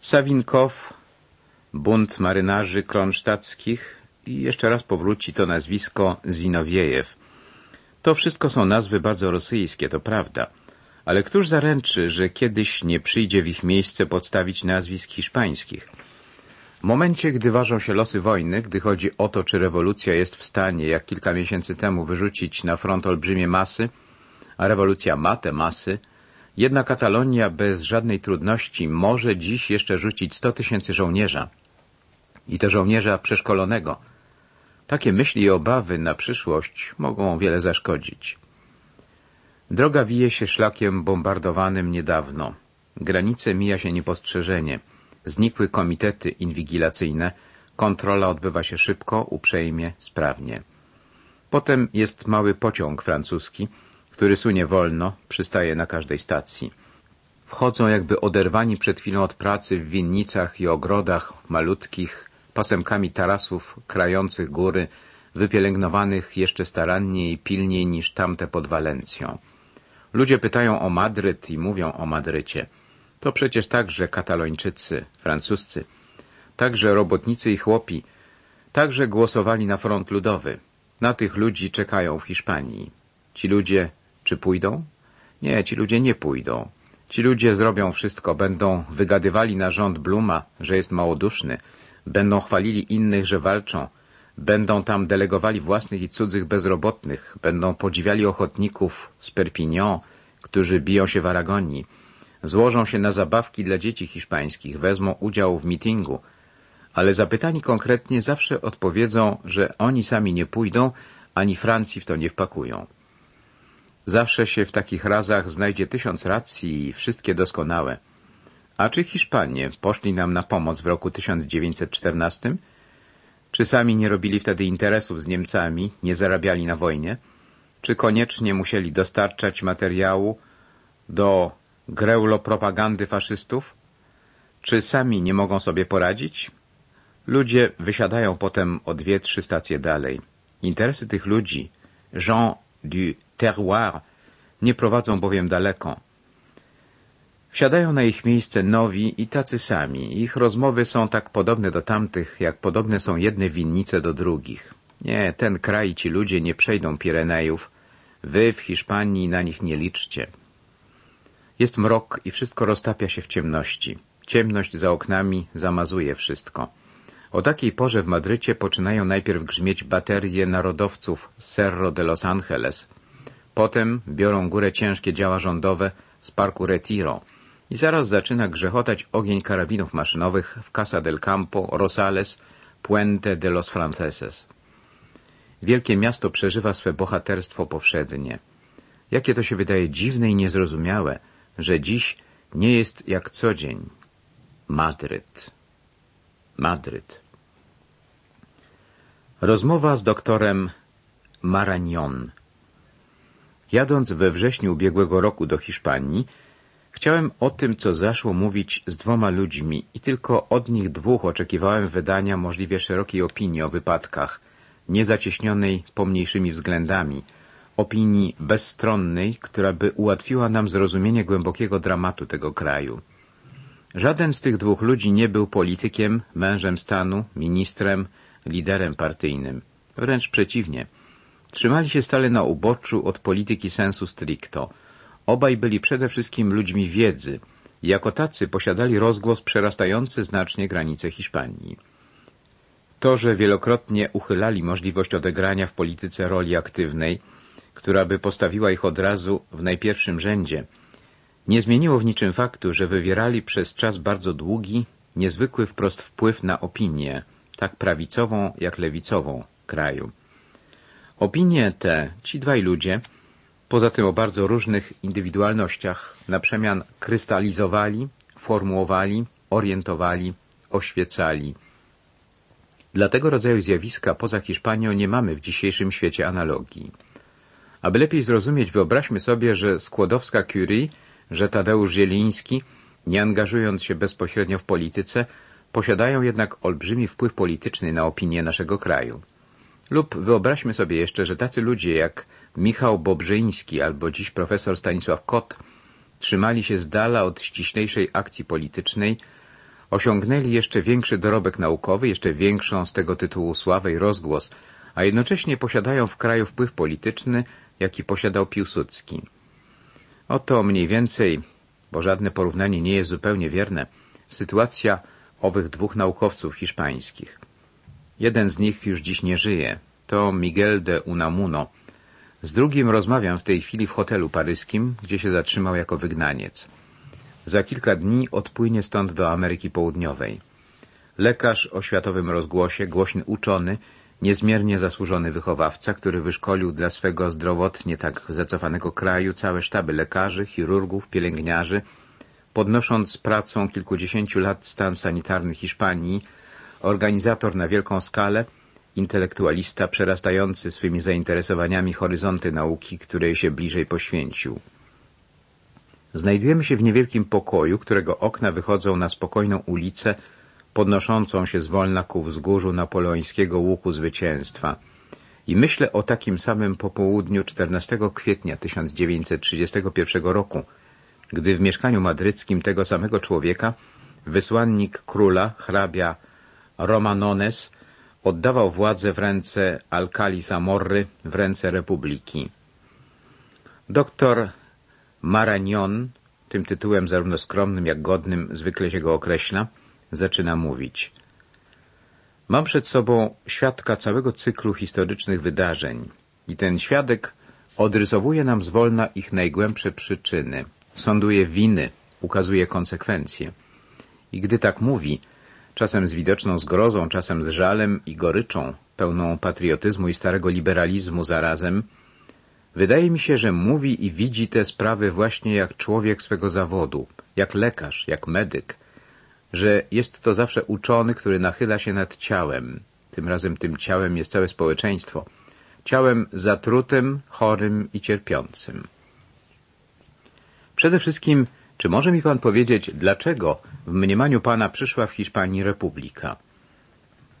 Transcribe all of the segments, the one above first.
Sawinkow, bunt marynarzy kronsztackich i jeszcze raz powróci to nazwisko Zinowiejew. To wszystko są nazwy bardzo rosyjskie, to prawda, ale któż zaręczy, że kiedyś nie przyjdzie w ich miejsce podstawić nazwisk hiszpańskich? W momencie, gdy ważą się losy wojny, gdy chodzi o to, czy rewolucja jest w stanie, jak kilka miesięcy temu, wyrzucić na front olbrzymie masy, a rewolucja ma te masy, jedna Katalonia bez żadnej trudności może dziś jeszcze rzucić sto tysięcy żołnierza. I to żołnierza przeszkolonego. Takie myśli i obawy na przyszłość mogą wiele zaszkodzić. Droga wije się szlakiem bombardowanym niedawno. Granice mija się niepostrzeżenie. Znikły komitety inwigilacyjne. Kontrola odbywa się szybko, uprzejmie, sprawnie. Potem jest mały pociąg francuski, który sunie wolno, przystaje na każdej stacji. Wchodzą jakby oderwani przed chwilą od pracy w winnicach i ogrodach malutkich, pasemkami tarasów krających góry, wypielęgnowanych jeszcze staranniej i pilniej niż tamte pod Walencją. Ludzie pytają o Madryt i mówią o Madrycie. To przecież także katalończycy, francuscy, także robotnicy i chłopi, także głosowali na front ludowy. Na tych ludzi czekają w Hiszpanii. Ci ludzie czy pójdą? Nie, ci ludzie nie pójdą. Ci ludzie zrobią wszystko, będą wygadywali na rząd Bluma, że jest małoduszny, będą chwalili innych, że walczą, będą tam delegowali własnych i cudzych bezrobotnych, będą podziwiali ochotników z Perpignan, którzy biją się w Aragonii, złożą się na zabawki dla dzieci hiszpańskich, wezmą udział w mitingu, ale zapytani konkretnie zawsze odpowiedzą, że oni sami nie pójdą, ani Francji w to nie wpakują. Zawsze się w takich razach znajdzie tysiąc racji wszystkie doskonałe. A czy Hiszpanie poszli nam na pomoc w roku 1914? Czy sami nie robili wtedy interesów z Niemcami, nie zarabiali na wojnie? Czy koniecznie musieli dostarczać materiału do greulopropagandy faszystów? Czy sami nie mogą sobie poradzić? Ludzie wysiadają potem o dwie, trzy stacje dalej. Interesy tych ludzi, Jean du terroir, nie prowadzą bowiem daleko. Wsiadają na ich miejsce nowi i tacy sami. Ich rozmowy są tak podobne do tamtych, jak podobne są jedne winnice do drugich. Nie, ten kraj ci ludzie nie przejdą Pirenejów. Wy w Hiszpanii na nich nie liczcie. Jest mrok i wszystko roztapia się w ciemności. Ciemność za oknami zamazuje wszystko. O takiej porze w Madrycie poczynają najpierw grzmieć baterie narodowców Cerro de Los Angeles. Potem biorą górę ciężkie działa rządowe z parku Retiro i zaraz zaczyna grzechotać ogień karabinów maszynowych w Casa del Campo, Rosales, Puente de los Franceses. Wielkie miasto przeżywa swe bohaterstwo powszednie. Jakie to się wydaje dziwne i niezrozumiałe, że dziś nie jest jak co dzień. Madryt. Madryt. Rozmowa z doktorem Maragnon. Jadąc we wrześniu ubiegłego roku do Hiszpanii, chciałem o tym, co zaszło, mówić z dwoma ludźmi i tylko od nich dwóch oczekiwałem wydania możliwie szerokiej opinii o wypadkach, niezacieśnionej pomniejszymi względami, opinii bezstronnej, która by ułatwiła nam zrozumienie głębokiego dramatu tego kraju. Żaden z tych dwóch ludzi nie był politykiem, mężem stanu, ministrem, liderem partyjnym. Wręcz przeciwnie. Trzymali się stale na uboczu od polityki sensu stricto. Obaj byli przede wszystkim ludźmi wiedzy jako tacy posiadali rozgłos przerastający znacznie granice Hiszpanii. To, że wielokrotnie uchylali możliwość odegrania w polityce roli aktywnej, która by postawiła ich od razu w najpierwszym rzędzie, nie zmieniło w niczym faktu, że wywierali przez czas bardzo długi, niezwykły wprost wpływ na opinię, tak prawicową jak lewicową kraju. Opinie te ci dwaj ludzie, poza tym o bardzo różnych indywidualnościach, na przemian krystalizowali, formułowali, orientowali, oświecali. Dla tego rodzaju zjawiska poza Hiszpanią nie mamy w dzisiejszym świecie analogii. Aby lepiej zrozumieć, wyobraźmy sobie, że Skłodowska-Curie, że Tadeusz Zieliński, nie angażując się bezpośrednio w polityce, posiadają jednak olbrzymi wpływ polityczny na opinię naszego kraju. Lub wyobraźmy sobie jeszcze, że tacy ludzie jak Michał Bobrzyński albo dziś profesor Stanisław Kot trzymali się z dala od ściślejszej akcji politycznej, osiągnęli jeszcze większy dorobek naukowy, jeszcze większą z tego tytułu sławę i rozgłos, a jednocześnie posiadają w kraju wpływ polityczny, jaki posiadał Piłsudski. Oto mniej więcej, bo żadne porównanie nie jest zupełnie wierne, sytuacja owych dwóch naukowców hiszpańskich. Jeden z nich już dziś nie żyje. To Miguel de Unamuno. Z drugim rozmawiam w tej chwili w hotelu paryskim, gdzie się zatrzymał jako wygnaniec. Za kilka dni odpłynie stąd do Ameryki Południowej. Lekarz o światowym rozgłosie, głośny uczony, niezmiernie zasłużony wychowawca, który wyszkolił dla swego zdrowotnie tak zacofanego kraju całe sztaby lekarzy, chirurgów, pielęgniarzy, podnosząc pracą kilkudziesięciu lat stan sanitarny Hiszpanii, organizator na wielką skalę, intelektualista przerastający swymi zainteresowaniami horyzonty nauki, której się bliżej poświęcił. Znajdujemy się w niewielkim pokoju, którego okna wychodzą na spokojną ulicę, podnoszącą się zwolna ku wzgórzu napoleońskiego łuku zwycięstwa. I myślę o takim samym popołudniu 14 kwietnia 1931 roku, gdy w mieszkaniu madryckim tego samego człowieka wysłannik króla, hrabia Romanones, oddawał władzę w ręce Alcali Samorry, w ręce Republiki. Doktor Maragnon, tym tytułem zarówno skromnym jak godnym zwykle się go określa, zaczyna mówić. Mam przed sobą świadka całego cyklu historycznych wydarzeń i ten świadek odrysowuje nam zwolna ich najgłębsze przyczyny, sąduje winy, ukazuje konsekwencje. I gdy tak mówi, czasem z widoczną zgrozą, czasem z żalem i goryczą, pełną patriotyzmu i starego liberalizmu zarazem, wydaje mi się, że mówi i widzi te sprawy właśnie jak człowiek swego zawodu, jak lekarz, jak medyk, że jest to zawsze uczony, który nachyla się nad ciałem. Tym razem tym ciałem jest całe społeczeństwo. Ciałem zatrutym, chorym i cierpiącym. Przede wszystkim, czy może mi pan powiedzieć, dlaczego w mniemaniu pana przyszła w Hiszpanii republika?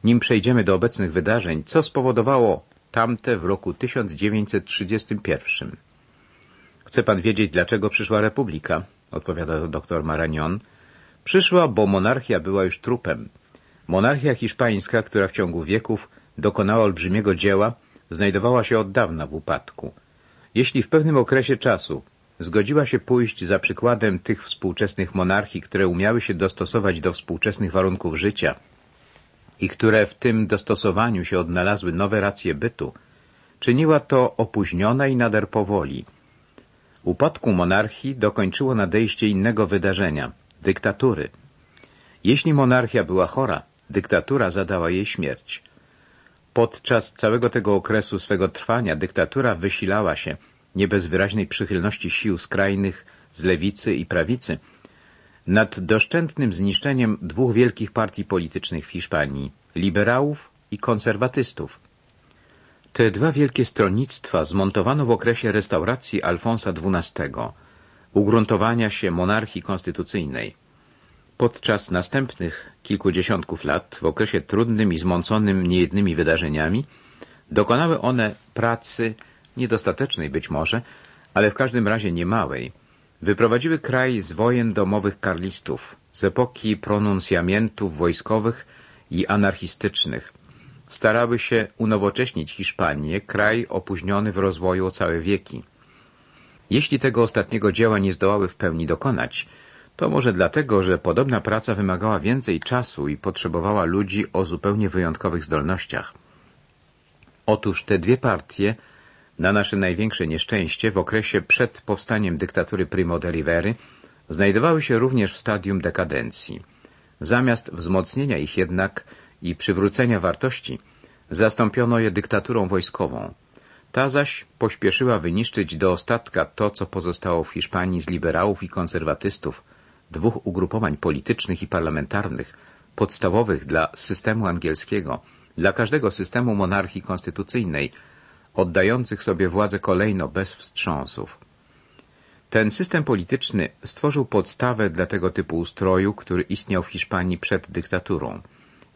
Nim przejdziemy do obecnych wydarzeń, co spowodowało tamte w roku 1931? Chce pan wiedzieć, dlaczego przyszła republika? Odpowiada doktor Maragnon. Przyszła, bo monarchia była już trupem. Monarchia hiszpańska, która w ciągu wieków dokonała olbrzymiego dzieła, znajdowała się od dawna w upadku. Jeśli w pewnym okresie czasu zgodziła się pójść za przykładem tych współczesnych monarchii, które umiały się dostosować do współczesnych warunków życia i które w tym dostosowaniu się odnalazły nowe racje bytu, czyniła to opóźniona i nader powoli. Upadku monarchii dokończyło nadejście innego wydarzenia – dyktatury. Jeśli monarchia była chora, dyktatura zadała jej śmierć. Podczas całego tego okresu swego trwania dyktatura wysilała się – nie bez wyraźnej przychylności sił skrajnych z lewicy i prawicy, nad doszczętnym zniszczeniem dwóch wielkich partii politycznych w Hiszpanii, liberałów i konserwatystów. Te dwa wielkie stronnictwa zmontowano w okresie restauracji Alfonsa XII, ugruntowania się monarchii konstytucyjnej. Podczas następnych kilkudziesiątków lat, w okresie trudnym i zmąconym niejednymi wydarzeniami, dokonały one pracy niedostatecznej być może, ale w każdym razie niemałej, wyprowadziły kraj z wojen domowych karlistów, z epoki pronuncjamentów wojskowych i anarchistycznych. Starały się unowocześnić Hiszpanię, kraj opóźniony w rozwoju o całe wieki. Jeśli tego ostatniego dzieła nie zdołały w pełni dokonać, to może dlatego, że podobna praca wymagała więcej czasu i potrzebowała ludzi o zupełnie wyjątkowych zdolnościach. Otóż te dwie partie na nasze największe nieszczęście, w okresie przed powstaniem dyktatury Primo de Rivery znajdowały się również w stadium dekadencji. Zamiast wzmocnienia ich jednak i przywrócenia wartości, zastąpiono je dyktaturą wojskową. Ta zaś pośpieszyła wyniszczyć do ostatka to, co pozostało w Hiszpanii z liberałów i konserwatystów, dwóch ugrupowań politycznych i parlamentarnych, podstawowych dla systemu angielskiego, dla każdego systemu monarchii konstytucyjnej, oddających sobie władzę kolejno bez wstrząsów. Ten system polityczny stworzył podstawę dla tego typu ustroju, który istniał w Hiszpanii przed dyktaturą.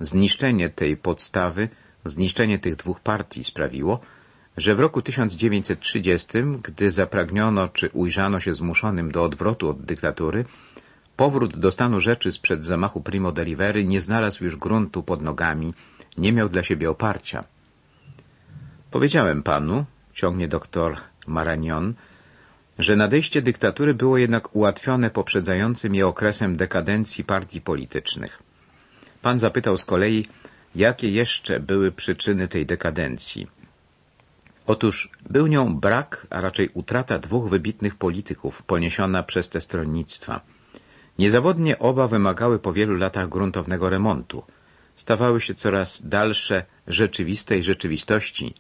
Zniszczenie tej podstawy, zniszczenie tych dwóch partii sprawiło, że w roku 1930, gdy zapragniono czy ujrzano się zmuszonym do odwrotu od dyktatury, Powrót do stanu rzeczy sprzed zamachu Primo de Rivery nie znalazł już gruntu pod nogami, nie miał dla siebie oparcia. Powiedziałem panu, ciągnie doktor Maragnon, że nadejście dyktatury było jednak ułatwione poprzedzającym je okresem dekadencji partii politycznych. Pan zapytał z kolei, jakie jeszcze były przyczyny tej dekadencji. Otóż był nią brak, a raczej utrata dwóch wybitnych polityków poniesiona przez te stronnictwa. Niezawodnie oba wymagały po wielu latach gruntownego remontu. Stawały się coraz dalsze rzeczywistej rzeczywistości.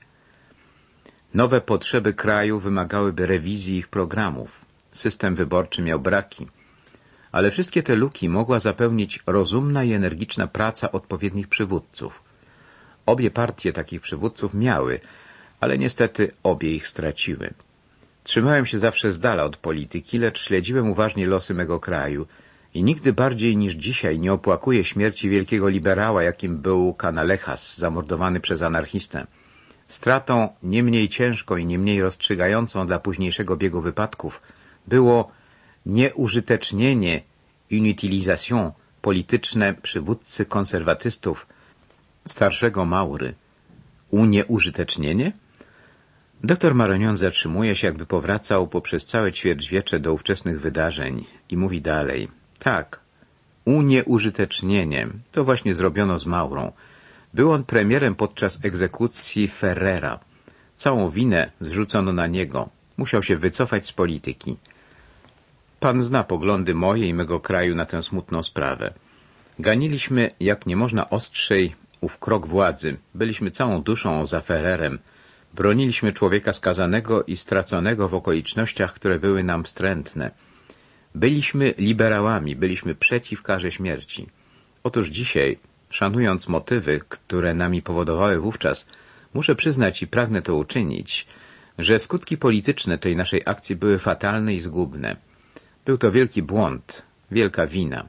Nowe potrzeby kraju wymagałyby rewizji ich programów. System wyborczy miał braki. Ale wszystkie te luki mogła zapełnić rozumna i energiczna praca odpowiednich przywódców. Obie partie takich przywódców miały, ale niestety obie ich straciły. Trzymałem się zawsze z dala od polityki, lecz śledziłem uważnie losy mego kraju i nigdy bardziej niż dzisiaj nie opłakuję śmierci wielkiego liberała, jakim był Kanalechas, zamordowany przez anarchistę. Stratą nie mniej ciężką i nie mniej rozstrzygającą dla późniejszego biegu wypadków było nieużytecznienie inutilisation polityczne przywódcy konserwatystów starszego Maury. Unieużytecznienie? Doktor Maronion zatrzymuje się, jakby powracał poprzez całe ćwierćwiecze do ówczesnych wydarzeń i mówi dalej. Tak, unieużytecznienie. To właśnie zrobiono z Maurą. Był on premierem podczas egzekucji Ferrera. Całą winę zrzucono na niego. Musiał się wycofać z polityki. Pan zna poglądy moje i mego kraju na tę smutną sprawę. Ganiliśmy, jak nie można ostrzej, ów krok władzy. Byliśmy całą duszą za Ferrerem. Broniliśmy człowieka skazanego i straconego w okolicznościach, które były nam wstrętne. Byliśmy liberałami, byliśmy przeciw karze śmierci. Otóż dzisiaj, szanując motywy, które nami powodowały wówczas, muszę przyznać i pragnę to uczynić, że skutki polityczne tej naszej akcji były fatalne i zgubne. Był to wielki błąd, wielka wina.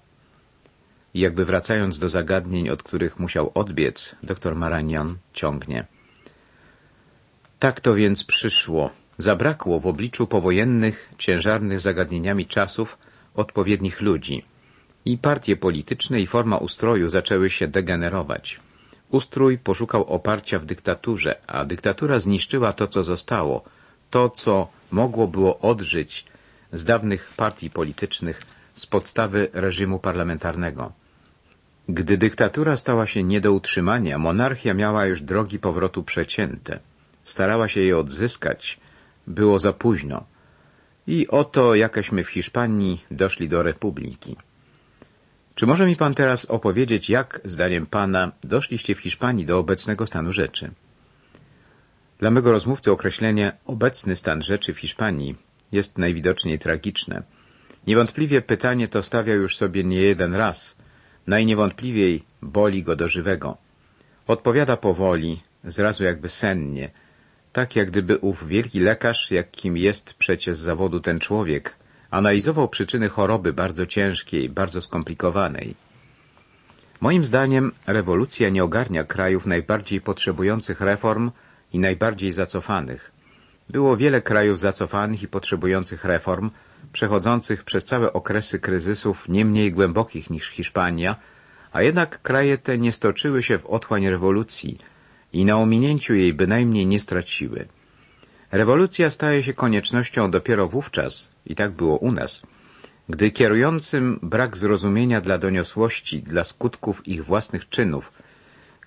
I jakby wracając do zagadnień, od których musiał odbiec, dr Maragnon ciągnie. Tak to więc przyszło. Zabrakło w obliczu powojennych, ciężarnych zagadnieniami czasów odpowiednich ludzi. I partie polityczne i forma ustroju zaczęły się degenerować. Ustrój poszukał oparcia w dyktaturze, a dyktatura zniszczyła to, co zostało, to, co mogło było odżyć z dawnych partii politycznych, z podstawy reżimu parlamentarnego. Gdy dyktatura stała się nie do utrzymania, monarchia miała już drogi powrotu przecięte. Starała się je odzyskać, było za późno. I oto jakeśmy w Hiszpanii doszli do republiki. Czy może mi pan teraz opowiedzieć, jak, zdaniem pana, doszliście w Hiszpanii do obecnego stanu rzeczy? Dla mego rozmówcy określenie obecny stan rzeczy w Hiszpanii jest najwidoczniej tragiczne. Niewątpliwie pytanie to stawiał już sobie nie jeden raz. Najniewątpliwiej boli go do żywego. Odpowiada powoli, zrazu jakby sennie, tak jak gdyby ów wielki lekarz, jakim jest przecież zawodu ten człowiek, analizował przyczyny choroby bardzo ciężkiej, bardzo skomplikowanej. Moim zdaniem rewolucja nie ogarnia krajów najbardziej potrzebujących reform i najbardziej zacofanych. Było wiele krajów zacofanych i potrzebujących reform, przechodzących przez całe okresy kryzysów nie mniej głębokich niż Hiszpania, a jednak kraje te nie stoczyły się w otchłań rewolucji i na ominięciu jej bynajmniej nie straciły. Rewolucja staje się koniecznością dopiero wówczas, i tak było u nas, gdy kierującym brak zrozumienia dla doniosłości, dla skutków ich własnych czynów,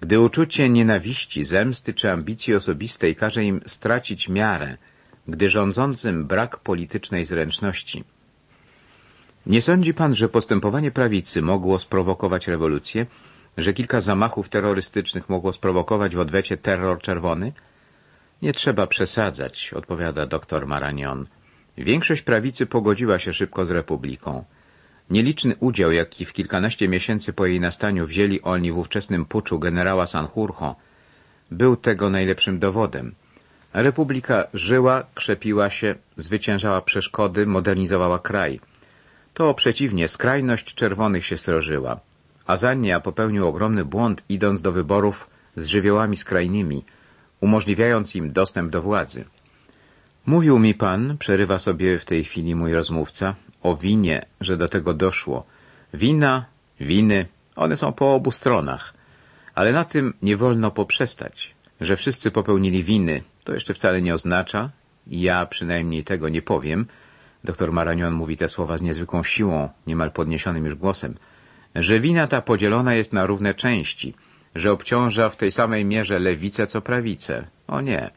gdy uczucie nienawiści, zemsty czy ambicji osobistej każe im stracić miarę, gdy rządzącym brak politycznej zręczności. Nie sądzi pan, że postępowanie prawicy mogło sprowokować rewolucję, że kilka zamachów terrorystycznych mogło sprowokować w odwecie terror czerwony? Nie trzeba przesadzać, odpowiada dr Maragnon. Większość prawicy pogodziła się szybko z republiką. Nieliczny udział, jaki w kilkanaście miesięcy po jej nastaniu wzięli oni w ówczesnym puczu generała Sanjurjo, był tego najlepszym dowodem. Republika żyła, krzepiła się, zwyciężała przeszkody, modernizowała kraj. To przeciwnie, skrajność czerwonych się srożyła. Azania popełnił ogromny błąd, idąc do wyborów z żywiołami skrajnymi, umożliwiając im dostęp do władzy. Mówił mi pan, przerywa sobie w tej chwili mój rozmówca, o winie, że do tego doszło. Wina, winy, one są po obu stronach. Ale na tym nie wolno poprzestać. Że wszyscy popełnili winy, to jeszcze wcale nie oznacza, ja przynajmniej tego nie powiem, doktor Maranion mówi te słowa z niezwykłą siłą, niemal podniesionym już głosem, że wina ta podzielona jest na równe części, że obciąża w tej samej mierze lewicę co prawicę. O nie.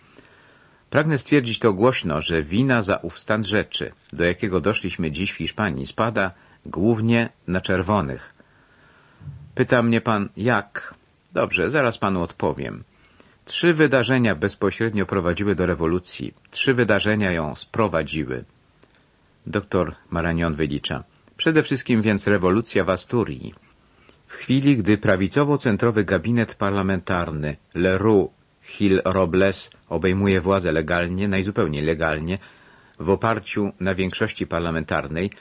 Pragnę stwierdzić to głośno, że wina za ów stan rzeczy, do jakiego doszliśmy dziś w Hiszpanii, spada głównie na czerwonych. Pyta mnie pan, jak? Dobrze, zaraz panu odpowiem. Trzy wydarzenia bezpośrednio prowadziły do rewolucji. Trzy wydarzenia ją sprowadziły. Doktor Maranion wylicza. Przede wszystkim więc rewolucja w Asturii. W chwili, gdy prawicowo-centrowy gabinet parlamentarny Leroux Hill Robles obejmuje władzę legalnie, najzupełniej legalnie, w oparciu na większości parlamentarnej,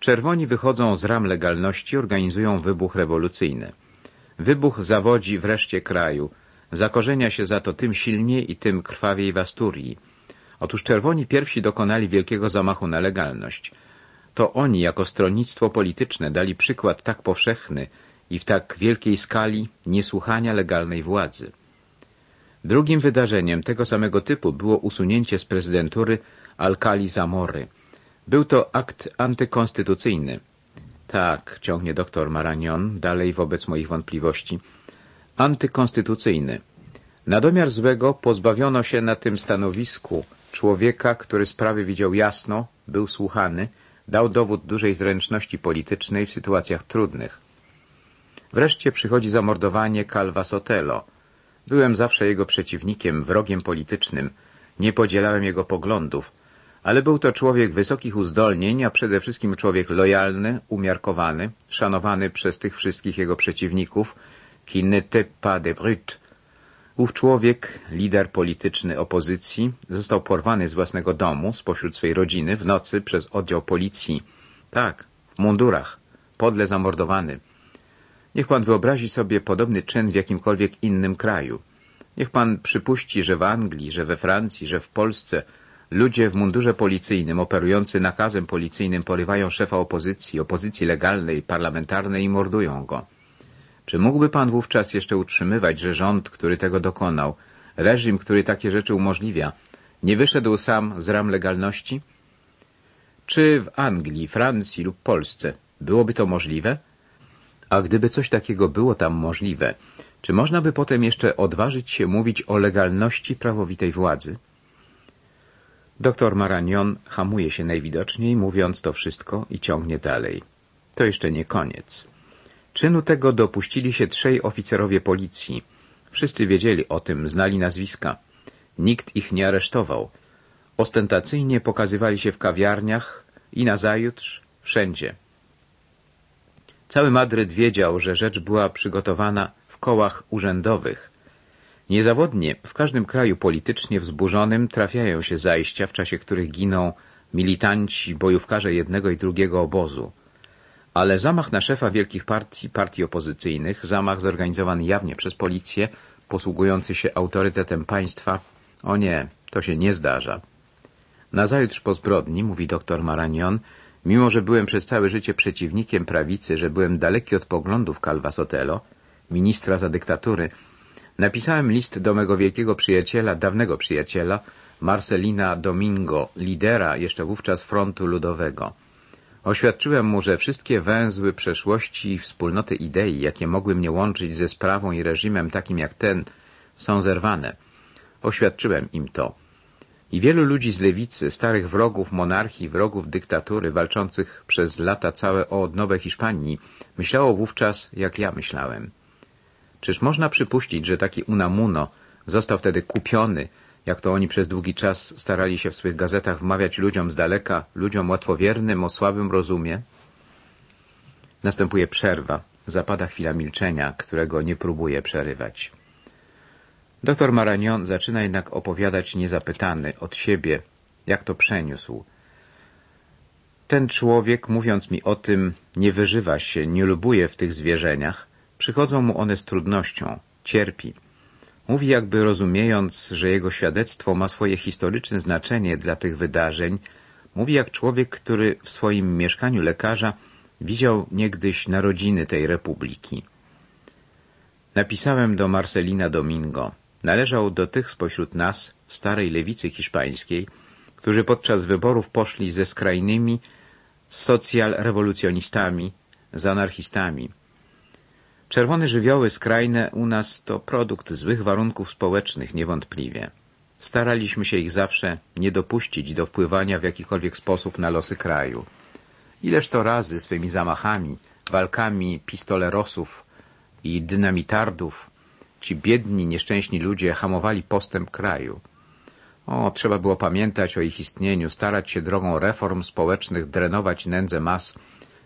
czerwoni wychodzą z ram legalności, organizują wybuch rewolucyjny. Wybuch zawodzi wreszcie kraju, zakorzenia się za to tym silniej i tym krwawiej w Asturii. Otóż czerwoni pierwsi dokonali wielkiego zamachu na legalność. To oni jako stronnictwo polityczne dali przykład tak powszechny i w tak wielkiej skali niesłuchania legalnej władzy. Drugim wydarzeniem tego samego typu było usunięcie z prezydentury Alkali Zamory. Był to akt antykonstytucyjny. Tak, ciągnie doktor Maranion, dalej wobec moich wątpliwości. Antykonstytucyjny. Na domiar złego pozbawiono się na tym stanowisku człowieka, który sprawy widział jasno, był słuchany, dał dowód dużej zręczności politycznej w sytuacjach trudnych. Wreszcie przychodzi zamordowanie Calva Sotelo. Byłem zawsze jego przeciwnikiem, wrogiem politycznym, nie podzielałem jego poglądów, ale był to człowiek wysokich uzdolnień, a przede wszystkim człowiek lojalny, umiarkowany, szanowany przez tych wszystkich jego przeciwników, qui n'était pas de brut. Ów człowiek, lider polityczny opozycji, został porwany z własnego domu, spośród swej rodziny, w nocy przez oddział policji. Tak, w mundurach, podle zamordowany. Niech pan wyobrazi sobie podobny czyn w jakimkolwiek innym kraju. Niech pan przypuści, że w Anglii, że we Francji, że w Polsce ludzie w mundurze policyjnym operujący nakazem policyjnym porywają szefa opozycji, opozycji legalnej, parlamentarnej i mordują go. Czy mógłby pan wówczas jeszcze utrzymywać, że rząd, który tego dokonał, reżim, który takie rzeczy umożliwia, nie wyszedł sam z ram legalności? Czy w Anglii, Francji lub Polsce byłoby to możliwe? A gdyby coś takiego było tam możliwe, czy można by potem jeszcze odważyć się mówić o legalności prawowitej władzy? Doktor Maranion hamuje się najwidoczniej, mówiąc to wszystko i ciągnie dalej. To jeszcze nie koniec. Czynu tego dopuścili się trzej oficerowie policji. Wszyscy wiedzieli o tym, znali nazwiska. Nikt ich nie aresztował. Ostentacyjnie pokazywali się w kawiarniach i nazajutrz wszędzie. Cały Madryt wiedział, że rzecz była przygotowana w kołach urzędowych. Niezawodnie w każdym kraju politycznie wzburzonym trafiają się zajścia, w czasie których giną militanci, bojówkarze jednego i drugiego obozu. Ale zamach na szefa wielkich partii, partii opozycyjnych, zamach zorganizowany jawnie przez policję, posługujący się autorytetem państwa, o nie, to się nie zdarza. Nazajutrz po zbrodni, mówi doktor Maranion, Mimo, że byłem przez całe życie przeciwnikiem prawicy, że byłem daleki od poglądów Calva Sotelo, ministra za dyktatury, napisałem list do mego wielkiego przyjaciela, dawnego przyjaciela, Marcelina Domingo, lidera jeszcze wówczas frontu ludowego. Oświadczyłem mu, że wszystkie węzły przeszłości i wspólnoty idei, jakie mogły mnie łączyć ze sprawą i reżimem takim jak ten, są zerwane. Oświadczyłem im to. I wielu ludzi z lewicy, starych wrogów monarchii, wrogów dyktatury, walczących przez lata całe o odnowę Hiszpanii, myślało wówczas, jak ja myślałem. Czyż można przypuścić, że taki Unamuno został wtedy kupiony, jak to oni przez długi czas starali się w swych gazetach wmawiać ludziom z daleka, ludziom łatwowiernym, o słabym rozumie? Następuje przerwa. Zapada chwila milczenia, którego nie próbuje przerywać. Doktor Maragnon zaczyna jednak opowiadać niezapytany od siebie, jak to przeniósł. Ten człowiek, mówiąc mi o tym, nie wyżywa się, nie lubuje w tych zwierzeniach, przychodzą mu one z trudnością, cierpi. Mówi jakby rozumiejąc, że jego świadectwo ma swoje historyczne znaczenie dla tych wydarzeń, Mówi jak człowiek, który w swoim mieszkaniu lekarza widział niegdyś narodziny tej republiki. Napisałem do Marcelina Domingo. Należał do tych spośród nas, starej lewicy hiszpańskiej, którzy podczas wyborów poszli ze skrajnymi socjalrewolucjonistami, z anarchistami. Czerwone żywioły skrajne u nas to produkt złych warunków społecznych, niewątpliwie. Staraliśmy się ich zawsze nie dopuścić do wpływania w jakikolwiek sposób na losy kraju. Ileż to razy swymi zamachami, walkami pistolerosów i dynamitardów ci biedni, nieszczęśni ludzie hamowali postęp kraju. O, trzeba było pamiętać o ich istnieniu, starać się drogą reform społecznych drenować nędzę mas,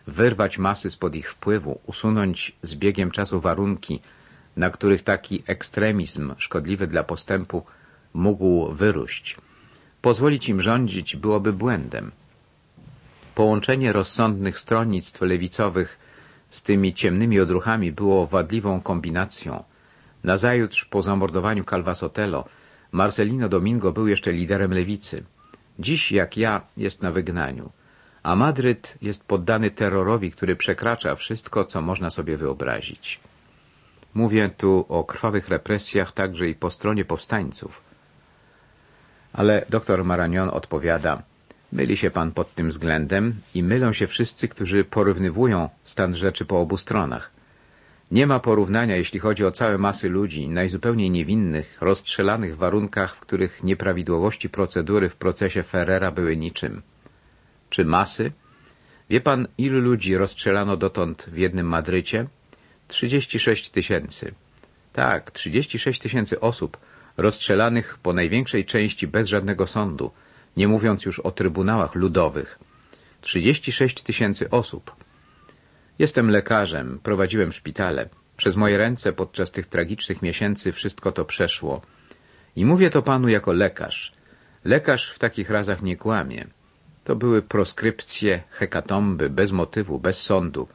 wyrwać masy spod ich wpływu, usunąć z biegiem czasu warunki, na których taki ekstremizm szkodliwy dla postępu mógł wyróść. Pozwolić im rządzić byłoby błędem. Połączenie rozsądnych stronnictw lewicowych z tymi ciemnymi odruchami było wadliwą kombinacją. Nazajutrz po zamordowaniu Calva Sotelo Marcelino Domingo był jeszcze liderem lewicy. Dziś, jak ja, jest na wygnaniu. A Madryt jest poddany terrorowi, który przekracza wszystko, co można sobie wyobrazić. Mówię tu o krwawych represjach także i po stronie powstańców. Ale doktor Maranion odpowiada, myli się pan pod tym względem i mylą się wszyscy, którzy porównywują stan rzeczy po obu stronach. Nie ma porównania, jeśli chodzi o całe masy ludzi, najzupełniej niewinnych, rozstrzelanych w warunkach, w których nieprawidłowości procedury w procesie Ferrera były niczym. Czy masy? Wie pan, ilu ludzi rozstrzelano dotąd w jednym Madrycie? 36 tysięcy. Tak, 36 tysięcy osób rozstrzelanych po największej części bez żadnego sądu, nie mówiąc już o trybunałach ludowych. 36 tysięcy osób. Jestem lekarzem, prowadziłem szpitale. Przez moje ręce podczas tych tragicznych miesięcy wszystko to przeszło. I mówię to panu jako lekarz. Lekarz w takich razach nie kłamie. To były proskrypcje, hekatomby, bez motywu, bez sądu.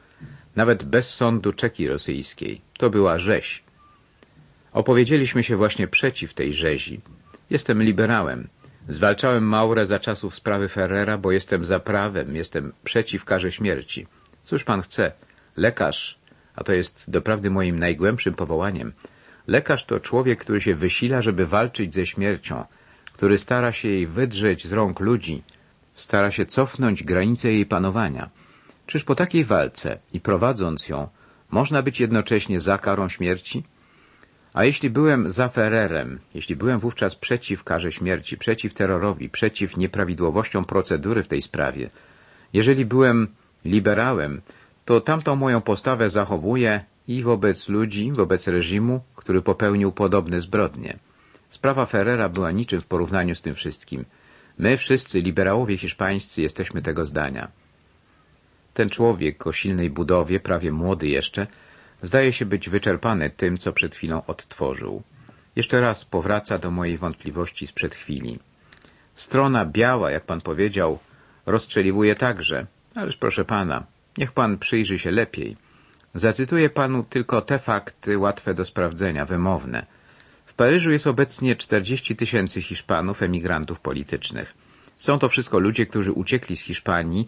Nawet bez sądu czeki rosyjskiej. To była rzeź. Opowiedzieliśmy się właśnie przeciw tej rzezi. Jestem liberałem. Zwalczałem Maurę za czasów sprawy Ferrera, bo jestem za prawem, jestem przeciw karze śmierci. Cóż pan chce? Lekarz, a to jest doprawdy moim najgłębszym powołaniem. Lekarz to człowiek, który się wysila, żeby walczyć ze śmiercią, który stara się jej wydrzeć z rąk ludzi, stara się cofnąć granice jej panowania. Czyż po takiej walce i prowadząc ją, można być jednocześnie za karą śmierci? A jeśli byłem za Ferrerem, jeśli byłem wówczas przeciw karze śmierci, przeciw terrorowi, przeciw nieprawidłowościom procedury w tej sprawie, jeżeli byłem liberałem, to tamtą moją postawę zachowuję i wobec ludzi, wobec reżimu, który popełnił podobne zbrodnie. Sprawa Ferrera była niczym w porównaniu z tym wszystkim. My wszyscy, liberałowie hiszpańscy, jesteśmy tego zdania. Ten człowiek o silnej budowie, prawie młody jeszcze, zdaje się być wyczerpany tym, co przed chwilą odtworzył. Jeszcze raz powraca do mojej wątpliwości sprzed chwili. Strona biała, jak pan powiedział, rozstrzeliwuje także, Ależ proszę pana, niech pan przyjrzy się lepiej. Zacytuję panu tylko te fakty łatwe do sprawdzenia, wymowne. Paryżu jest obecnie 40 tysięcy Hiszpanów, emigrantów politycznych. Są to wszystko ludzie, którzy uciekli z Hiszpanii,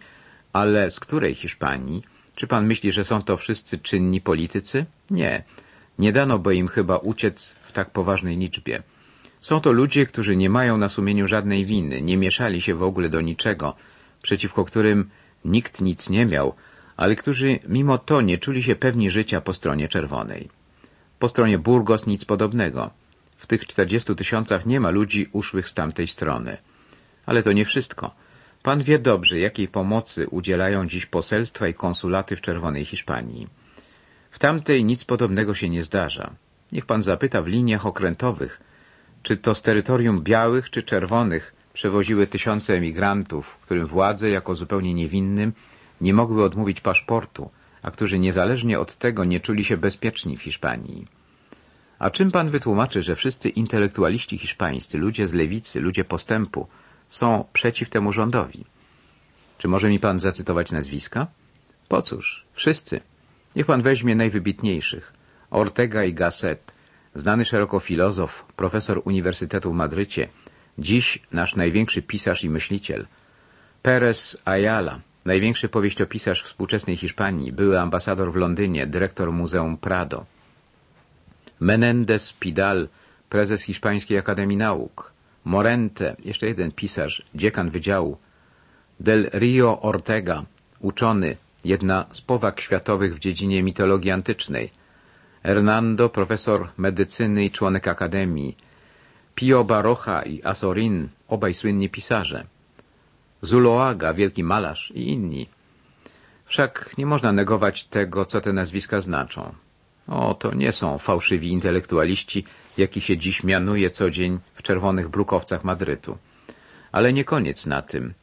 ale z której Hiszpanii? Czy pan myśli, że są to wszyscy czynni politycy? Nie. Nie dano by im chyba uciec w tak poważnej liczbie. Są to ludzie, którzy nie mają na sumieniu żadnej winy, nie mieszali się w ogóle do niczego, przeciwko którym nikt nic nie miał, ale którzy mimo to nie czuli się pewni życia po stronie czerwonej. Po stronie Burgos nic podobnego. W tych czterdziestu tysiącach nie ma ludzi uszłych z tamtej strony. Ale to nie wszystko. Pan wie dobrze, jakiej pomocy udzielają dziś poselstwa i konsulaty w czerwonej Hiszpanii. W tamtej nic podobnego się nie zdarza. Niech pan zapyta w liniach okrętowych, czy to z terytorium białych czy czerwonych przewoziły tysiące emigrantów, którym władze, jako zupełnie niewinnym, nie mogły odmówić paszportu, a którzy niezależnie od tego nie czuli się bezpieczni w Hiszpanii. A czym pan wytłumaczy, że wszyscy intelektualiści hiszpańscy, ludzie z lewicy, ludzie postępu, są przeciw temu rządowi? Czy może mi pan zacytować nazwiska? Po cóż, wszyscy. Niech pan weźmie najwybitniejszych. Ortega i Gasset, znany szeroko filozof, profesor Uniwersytetu w Madrycie, Dziś nasz największy pisarz i myśliciel. Perez Ayala, największy powieściopisarz współczesnej Hiszpanii, były ambasador w Londynie, dyrektor Muzeum Prado. Menendez Pidal, prezes Hiszpańskiej Akademii Nauk. Morente, jeszcze jeden pisarz, dziekan wydziału. Del Rio Ortega, uczony, jedna z powag światowych w dziedzinie mitologii antycznej. Hernando, profesor medycyny i członek Akademii. Pio Baroja i Azorin, obaj słynni pisarze. Zuloaga, wielki malarz i inni. Wszak nie można negować tego, co te nazwiska znaczą. O, to nie są fałszywi intelektualiści, jakich się dziś mianuje co dzień w czerwonych brukowcach Madrytu. Ale nie koniec na tym.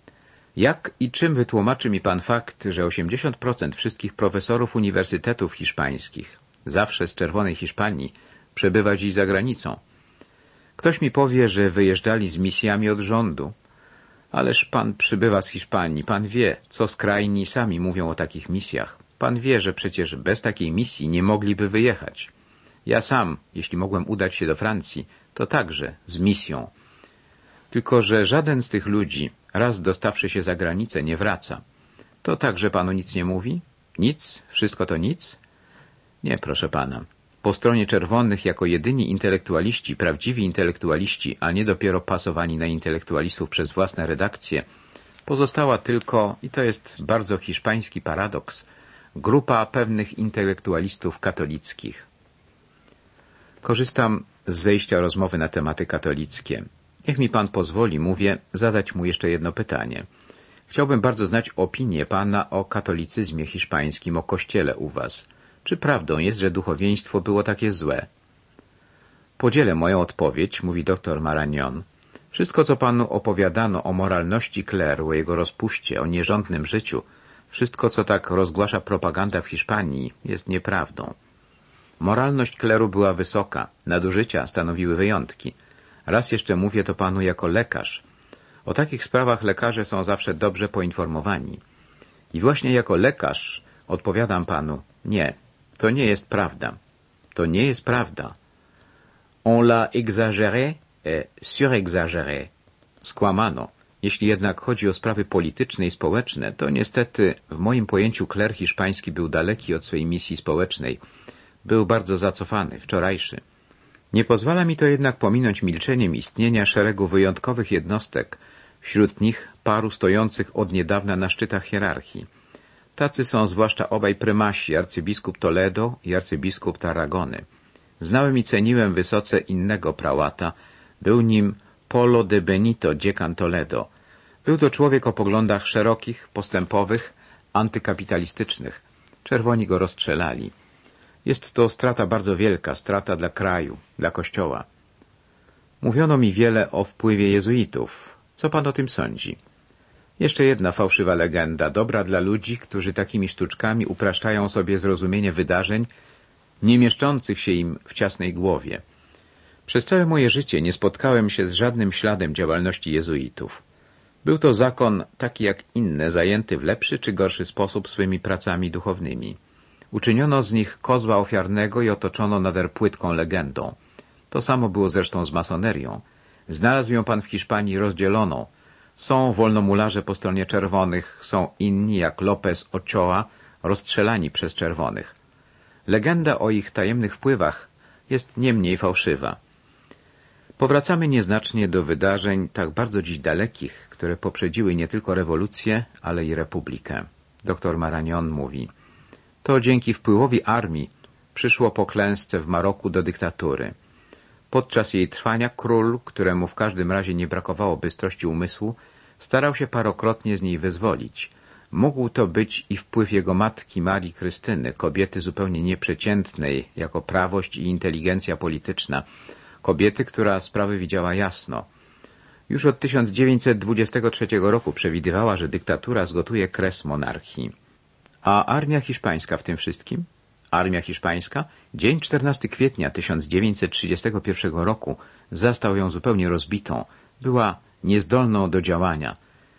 Jak i czym wytłumaczy mi pan fakt, że 80% wszystkich profesorów uniwersytetów hiszpańskich, zawsze z czerwonej Hiszpanii, przebywa dziś za granicą? Ktoś mi powie, że wyjeżdżali z misjami od rządu. Ależ pan przybywa z Hiszpanii, pan wie, co skrajni sami mówią o takich misjach. Pan wie, że przecież bez takiej misji nie mogliby wyjechać. Ja sam, jeśli mogłem udać się do Francji, to także z misją. Tylko, że żaden z tych ludzi, raz dostawszy się za granicę, nie wraca. To także panu nic nie mówi? Nic? Wszystko to nic? Nie, proszę pana. Po stronie czerwonych jako jedyni intelektualiści, prawdziwi intelektualiści, a nie dopiero pasowani na intelektualistów przez własne redakcje, pozostała tylko, i to jest bardzo hiszpański paradoks, grupa pewnych intelektualistów katolickich. Korzystam z zejścia rozmowy na tematy katolickie. Niech mi pan pozwoli, mówię, zadać mu jeszcze jedno pytanie. Chciałbym bardzo znać opinię pana o katolicyzmie hiszpańskim, o kościele u was. Czy prawdą jest, że duchowieństwo było takie złe? Podzielę moją odpowiedź, mówi doktor Maragnon. Wszystko, co panu opowiadano o moralności kleru, o jego rozpuście, o nierządnym życiu, wszystko, co tak rozgłasza propaganda w Hiszpanii, jest nieprawdą. Moralność kleru była wysoka, nadużycia stanowiły wyjątki. Raz jeszcze mówię to panu jako lekarz. O takich sprawach lekarze są zawsze dobrze poinformowani. I właśnie jako lekarz odpowiadam panu, nie, to nie jest prawda. To nie jest prawda. On l'a exagéré et surexagéré. Skłamano. Jeśli jednak chodzi o sprawy polityczne i społeczne, to niestety w moim pojęciu kler hiszpański był daleki od swojej misji społecznej. Był bardzo zacofany, wczorajszy. Nie pozwala mi to jednak pominąć milczeniem istnienia szeregu wyjątkowych jednostek, wśród nich paru stojących od niedawna na szczytach hierarchii. Tacy są zwłaszcza obaj prymasi, arcybiskup Toledo i arcybiskup Tarragony. Znałem i ceniłem wysoce innego prałata, był nim Polo de Benito, dziekan Toledo. Był to człowiek o poglądach szerokich, postępowych, antykapitalistycznych. Czerwoni go rozstrzelali. Jest to strata bardzo wielka, strata dla kraju, dla Kościoła. Mówiono mi wiele o wpływie jezuitów. Co pan o tym sądzi? Jeszcze jedna fałszywa legenda, dobra dla ludzi, którzy takimi sztuczkami upraszczają sobie zrozumienie wydarzeń, nie mieszczących się im w ciasnej głowie. Przez całe moje życie nie spotkałem się z żadnym śladem działalności jezuitów. Był to zakon taki jak inne, zajęty w lepszy czy gorszy sposób swymi pracami duchownymi. Uczyniono z nich kozła ofiarnego i otoczono nader płytką legendą. To samo było zresztą z masonerią. Znalazł ją pan w Hiszpanii rozdzieloną. Są wolnomularze po stronie czerwonych, są inni, jak López Ochoa, rozstrzelani przez czerwonych. Legenda o ich tajemnych wpływach jest nie mniej fałszywa. Powracamy nieznacznie do wydarzeń tak bardzo dziś dalekich, które poprzedziły nie tylko rewolucję, ale i republikę. Dr Maragnon mówi, to dzięki wpływowi armii przyszło po klęsce w Maroku do dyktatury. Podczas jej trwania król, któremu w każdym razie nie brakowało bystrości umysłu, starał się parokrotnie z niej wyzwolić. Mógł to być i wpływ jego matki Marii Krystyny, kobiety zupełnie nieprzeciętnej jako prawość i inteligencja polityczna, kobiety, która sprawy widziała jasno. Już od 1923 roku przewidywała, że dyktatura zgotuje kres monarchii. A armia hiszpańska w tym wszystkim? Armia hiszpańska? Dzień 14 kwietnia 1931 roku zastał ją zupełnie rozbitą. Była niezdolną do działania.